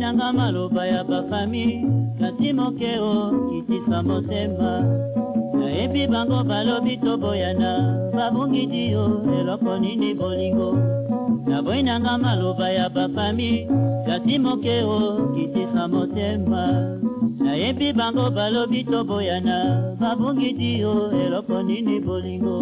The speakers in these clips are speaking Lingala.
nanga maloba ya bafami kati moke o kitisa motema nayebi bango balobi toboyana babungidi yo eloko nini bolingo naboyi nanga maloba ya bafami kati moke o kitisa motema epi bango balobi toboyana babungiti yo eloko nini bolingo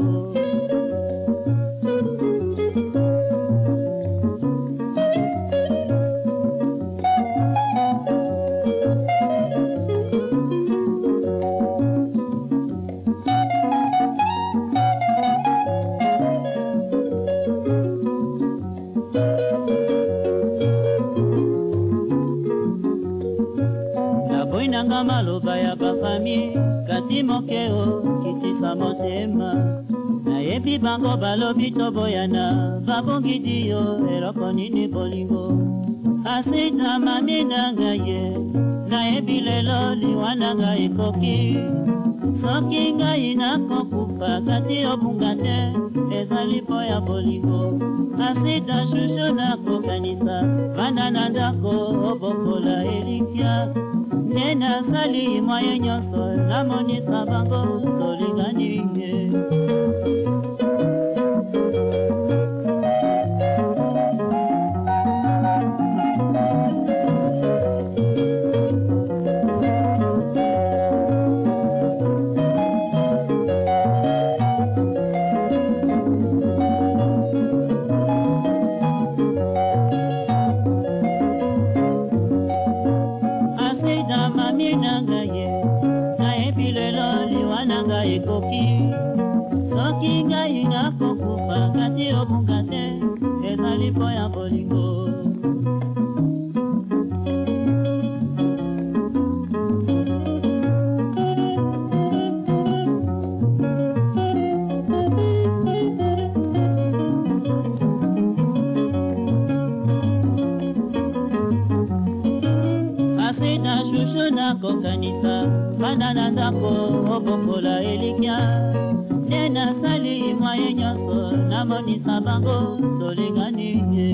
kotanga maloba ya bafamie kati moke okitisa motema nayebi bango balobi toboyana babongidi yo eloko nini bolingo asita mami na ngai ye nayebi lelo liwa na ngai ekoki soki ngai nakokufa kati obunga te ezali mpo ya bolingo asita shushu nakokanisa ngai nasali mwaye nyonso namonisa bango tolingani ye na ngai ye nayebi lelo liwa na ngai ekoki soki ngai nakokufa kati obunga te ezali mpo ya bolingo nakokanisa banda na ndako obokola elikya nde nasali mwaye nyonso namonisa bango tolingani ye